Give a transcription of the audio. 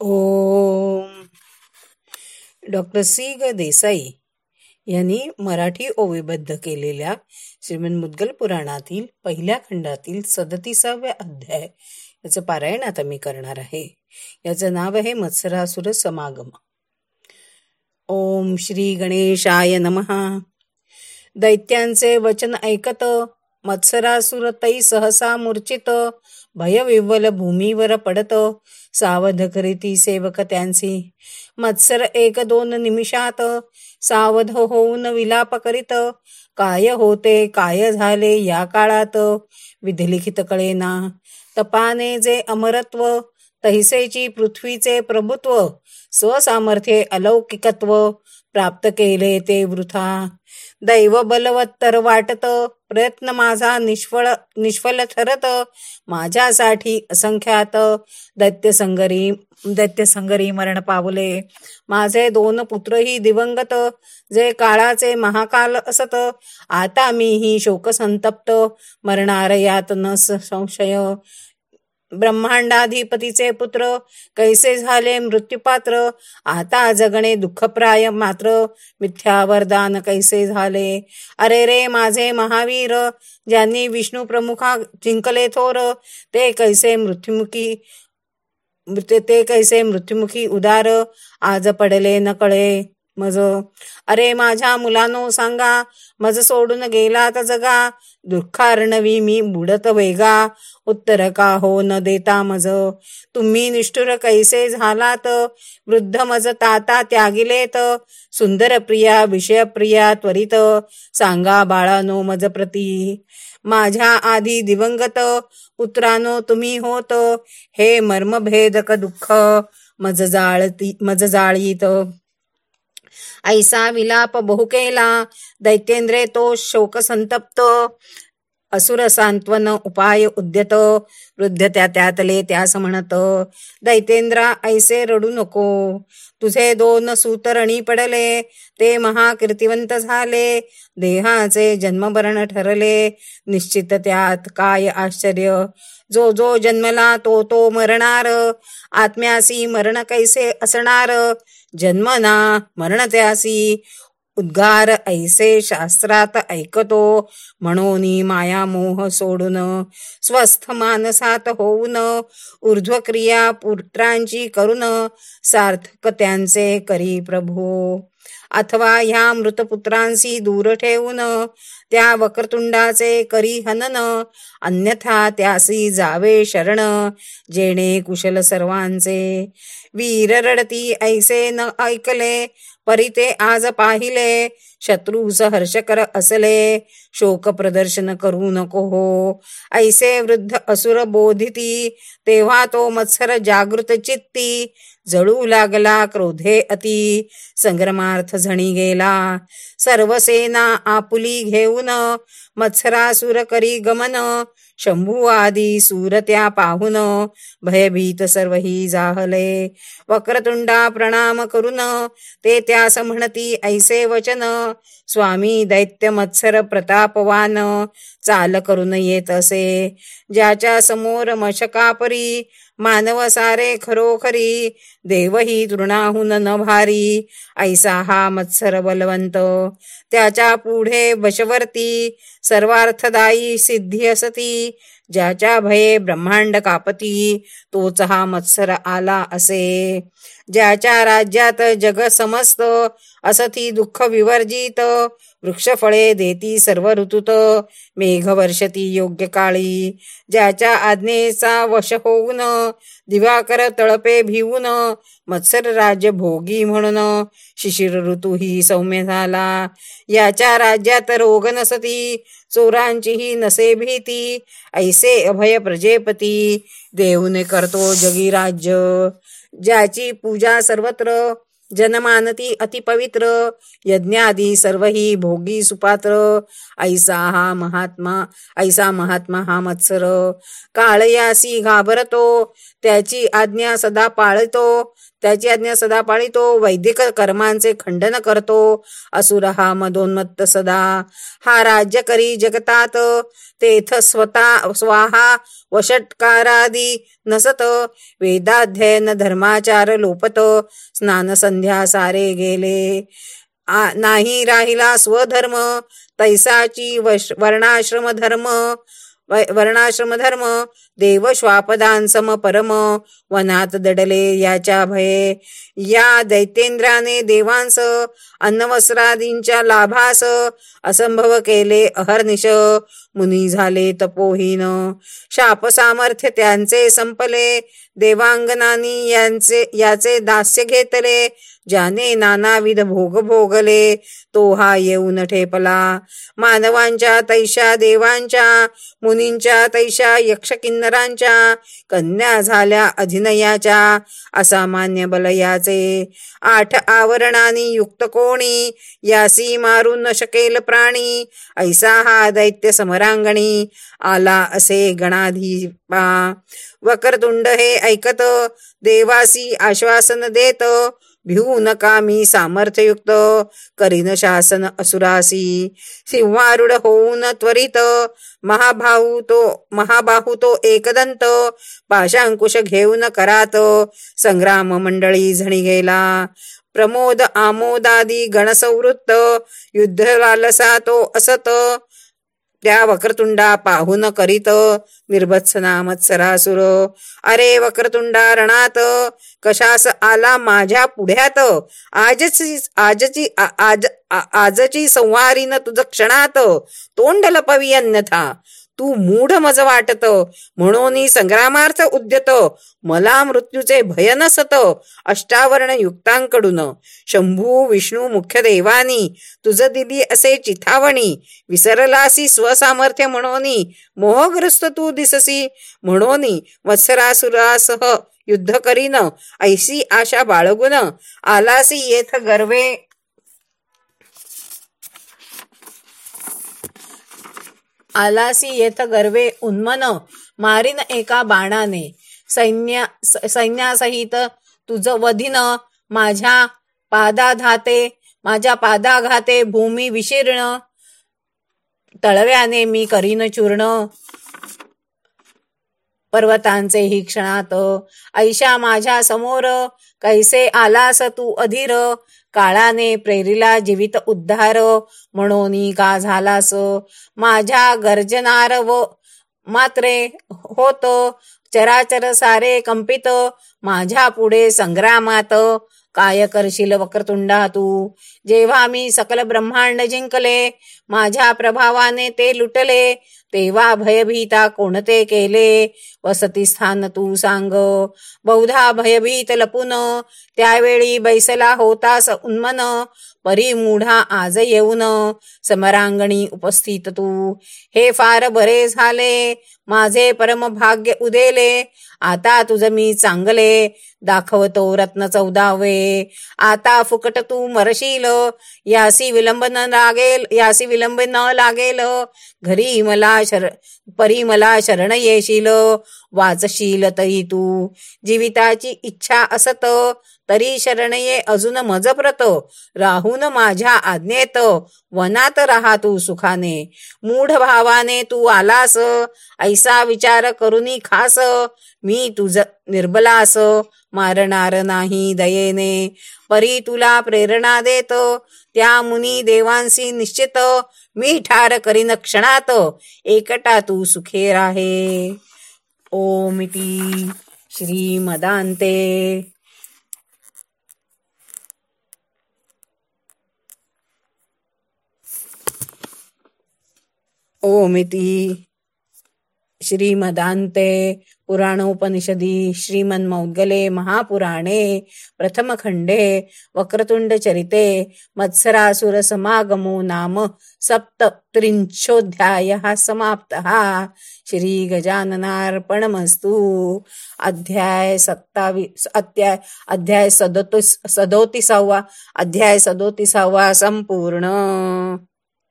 ओम. Doctor C. ग. देसाई यांनी मराठी ओविबद्ध केलेल्या श्रीमंत मुद्गल पुराणातील पहिल्या खंडातील सदतीसाव्या अध्याय याचं पारायण आता मी करणार आहे. याचं नाव आहे मत्सरासुर समागम. ओम श्री गणेशाय नमहा दैत्यांचे वचन ऐकत मत्सरासुरतई सहसा मूर्चित भयविव्वल भूमीवर पडत. सावध करीती सेवक त्यांची मत्सर एक दोन निमिषात. सावध होऊन विलाप करीत. काय होते काय झाले या काळात? विधिलिखित कळेना. तपाने जे अमरत्व तहिसेची पृथ्वीचे प्रभुत्व स्वसामर्थ्ये अलौकिकत्व प्राप्त केले ते वृथा. दैव बलवत्तर वाटत प्रयत्न माझा निष्फळ निष्फल ठरत माझ्यासाठी असंख्यात. दैत्यसंगरी दैत्यसंगरी मरण पावले. माझे दोन पुत्रही दिवंगत जे काळाचे महाकाल असत आता मीही शोकसंतप्त मरणार यात न संशय. ब्रह्मांडाधिपतीचे पुत्र कैसे झाले मृत्यूपात्र? आता जगणे दुःखप्राय मात्र. मिथ्या वरदान कैसे झाले? अरे रे माझे महावीर ज्यांनी विष्णू प्रमुखा जिंकले थोर ते कैसे मृत्युमुखी ते कैसे मृत्युमुखी उदार? आज पडले नकळे. मज. अरे माझ्या मुलानो सांगा मज सोडून गेलात जगा. दुःखार्णवी मी बुडत वेगा. उत्तर का हो न देता मज. तुम्ही निष्ठुर कैसे झालात? वृद्ध मज ताता त्यागिलेत. सुंदर प्रिया विषय प्रिया त्वरित. सांगा बाळानो मज प्रती. माझ्या आधी दिवंगत पुत्रानो तुम्ही होत. हे मर्मभेदक दुःख मज जाळती मज जाळीत. ऐसा विलाप बहु केला दैत्येंद्रे तो शोक संतप्त असुर सांत्वन उपाय उद्यत। वृद्ध त्या त्यातले त्यास म्हणत दैतेंद्रा ऐसे रडू नको. तुझे दोन सूतरणी पडले. ते महाकीर्तिवंत झाले. देहाचे जन्मभरण ठरले. निश्चित त्यात काय आश्चर्य. जो जो जन्मला तो तो मरणार. आत्म्यासी मरण कैसे असणार? जन्मना मरणत्यासी उद्गार ऐसे शास्त्रात ऐकतो म्हणून माया मोह सोडून स्वस्थ मानसात होऊन ऊर्ध्वक्रिया पुत्रांची करून सार्थक त्यांचे करी प्रभू। अथवा ह्या मृतपुत्रांशी दूर ठेवून त्या वक्रतुंडाचे करी हनन अन्यथा त्यासी जावे शरण जेणे कुशल सर्वांचे. वीर रडती ऐसे न ऐकले परिते आज पाहिले शत्रूस हर्षकर असले शोक प्रदर्शन करू नको हो. ऐसे वृद्ध असुर बोधिती तेव्हा तो मत्सर जागृत चित्ती जळू लागला क्रोधे अति. संग्रमार्थ झणी गेला. सर्वसेना आपुली घेऊन मत्सरासुर करी गमन. शंभू आदी सूरत्या पाहून भयभीत सर्वही जाहले. वक्रतुंडा प्रणाम करून ते त्यास म्हणती ऐसे वचन स्वामी दैत्य मत्सर प्रतापवान चाल करून येत असे. ज्याच्या समोर मशकापरी मानव सारे खरोखरी देवही तृणाहून न भारी. ऐसा हा मत्सर बलवंत. त्याच्या पुढे वशवर्ती सर्वार्थदायी सिद्धी असती. ज्याच्या भये ब्रह्मांड कापती तोच हा मत्सर आला असे. ज्याच्या राज्यात जग समस्त असती दुःख विवर्जित वृक्षफळे देती सर्व ऋतुत. मेघ वर्षती योग्य काळी ज्याच्या आज्ञेचा वश होऊन दिवाकर तळपे भिवून मत्सर राज्य भोगी म्हणून शिशिर ऋतू ही सौम्य झाला. याच्या राज्यात रोग नसती चोरांचीही नसे भीती ऐसे अभय प्रजेपती देऊने करतो जगी राज्य ज्याची पूजा सर्वत्र जनमानती अतिपवित्र यज्ञादी सर्वही भोगी सुपात्र। ऐसा हा महात्मा ऐसा महात्मा हा मत्सर। काळयासी घाबरतो त्याची आज्ञा सदा पाळतो। त्याची आज्ञा सदा पाळितो वैदिक कर्मांचे खंडन करतो. असुर हा मदोन्मत्त सदा. हा राज्य करी जगतात. तेथ स्वतः स्वाहा वषटकारादी नसत. वेदाध्ययन धर्माचार लोपत. स्नान संध्या सारे गेले. नाही राहिला स्वधर्म. तैसाची वर्णाश्रम धर्म वर्णाश्रम धर्म देव श्वापदान सम परम वनात दडले याच्या भये. या दैतेंद्राने देवांस अन्नवस्त्रादींच्या लाभास असंभव केले अहर्निश. मुनी झाले तपोहीन. शाप सामर्थ्य त्यांचे संपले. देवांगनानी यांचे याचे दास्य घेतले. ज्याने नानाविध भोग भोगले तो हा येऊन ठेपला. मानवांच्या तैशा देवांच्या मुनींच्या तैशा यक्ष किन्नरांच्या कन्या झाल्या अधिनयाच्या असामान्य बलयाचे आठ आवरणानी युक्त कोणी यासी मारू न शकेल प्राणी. ऐसा हा दैत्य समरांगणी आला असे गणाधीपा. वक्रतुंड हे ऐकत देवासी आश्वासन देत भिऊ नका मी सामर्थ्ययुक्त करीन शासन असुरासी. सिंहारूढ होऊन त्वरित महाभाऊ तो महाबाहू तो एकदंत पाशांकुश घेऊन करात संग्राम मंडळी झणी गेला. प्रमोद आमोदादी गणसंवृत्त युद्ध लालसा तो असत त्या वक्रतुंडा पाहून करीत निर्भत्सना मत्सरासुर. अरे वक्रतुंडा रणात कशास आला माझ्या पुढ्यात? आजची आजची आज आजची संहारीन तुझ क्षणात. तोंड लपवी अन्यथा तू मूढ मज वाटत. म्हणून संग्रामार्थ उद्यत. मला मृत्यूचे भय नसत. अष्टावर्ण युक्तांकडून. शंभू विष्णू मुख्य देवानी तुझ दिली असे चिथावणी. विसरलासी स्वसामर्थ्य म्हणून मोहग्रस्त तू दिससी. म्हणून वत्सरासुरासह युद्ध करीन. ऐसी आशा बाळगुन. आलासी येथ गर्वे आलासी येथ गर्वे उन्मन मारिन एका बाणाने. सैन्या सैन्यासहित तुझ वधीन माझ्या पादाधाते माझ्या पादाघाते भूमी विशीर्ण. तळव्याने मी करीन चूर्ण. पर्वतांचे ही क्षणात ऐशा माझ्यासमोर कैसे आलास तू अधीर? काळाने प्रेरिला जीवित उद्धार म्हणून का झालास? माझ्या गर्जनार व मात्रे होत चराचर सारे कंपित माझ्या पुढे संग्रामात काय करशील वक्रतुंडा तू? जेव्हा मी सकल ब्रह्मांड जिंकले माझ्या प्रभावाने ते लुटले तेव्हा भयभीता कोणते केले? वसती स्थान तू सांग. बहुधा भयभीत लपून. त्यावेळी बैसला होतास उन्मन. परी मूढा आज येऊन. समरांगणी उपस्थित तू. हे फार बरे झाले. माझे परम भाग्य उदेले. आता तुझ मी चांगले. दाखवतो रत्न चौदावे. आता फुकट तू मरशील. यासी विलंब न लागेल यासी विलंब न लागेल. घरी मला शर परी मला शरण येशील. वाचशील तरी तू. जीविताची इच्छा असत तरी शरणये अजून मजप्रत. राहून माझ्या आज्ञेत वनात राहा तू सुखाने. मूढ भावाने तू आलास ऐसा विचार करुनी खास. मी तुझ निर्बलास मारणार नाही दयेने. परी तुला प्रेरणा देत त्या मुनी देवांशी निश्चित. मी ठार करीन क्षणात. एकटा तू सुखे राहे ओमिती श्रीमदांते. ओमिती श्रीमदान्ते पुराणोपनिषदि श्रीमन्मौद्गले महापुराणे प्रथमखण्डे वक्रतुण्डचरिते मत्सरासुरसमागमो नाम सप्तत्रिंशोऽध्यायः समाप्तः। श्रीगजाननार्पणमस्तु। अध्याय सत्तावी अध्याय अध्याय सदोतीस सदोतीसावा अध्याय सदोतीसावा संपूर्ण